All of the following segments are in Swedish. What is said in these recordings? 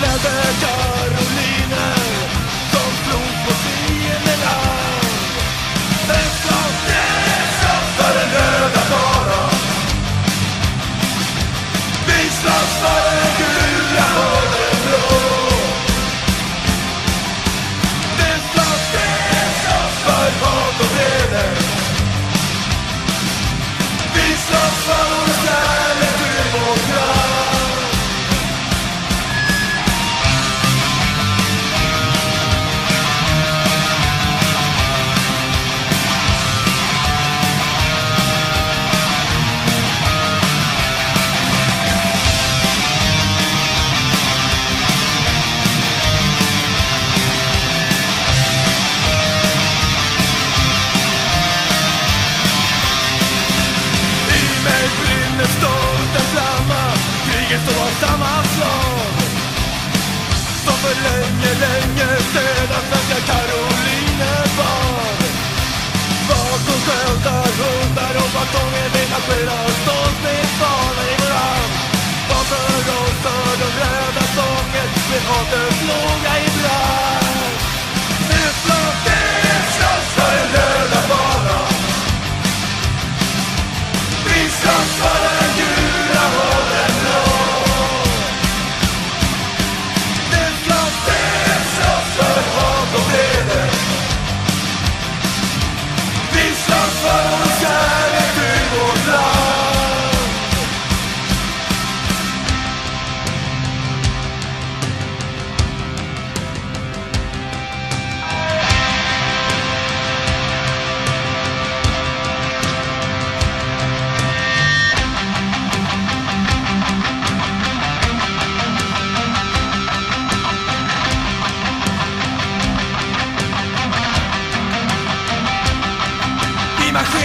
leather dog. För länge, länge sedan svenska karoliner var Bakom skämtar, hundar och balkonger Vi marscherar stolt i vår hand Bakom för de röda stången Med hatets låga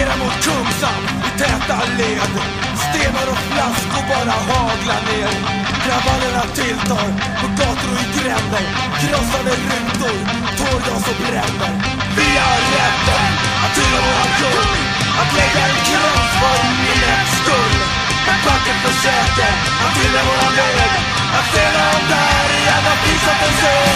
Marscherar mot Kungsan i täta led. Stenar och flaskor bara haglar ner. Kravallerna tilltar på gator och i gränder. Krossade rutor, tårgas och bränder. Vi har rätten att hylla våran kung Att lägga en krans för minnets skull. Men backen försöker att hylla våran väg Att ställa om där i alla priser för sig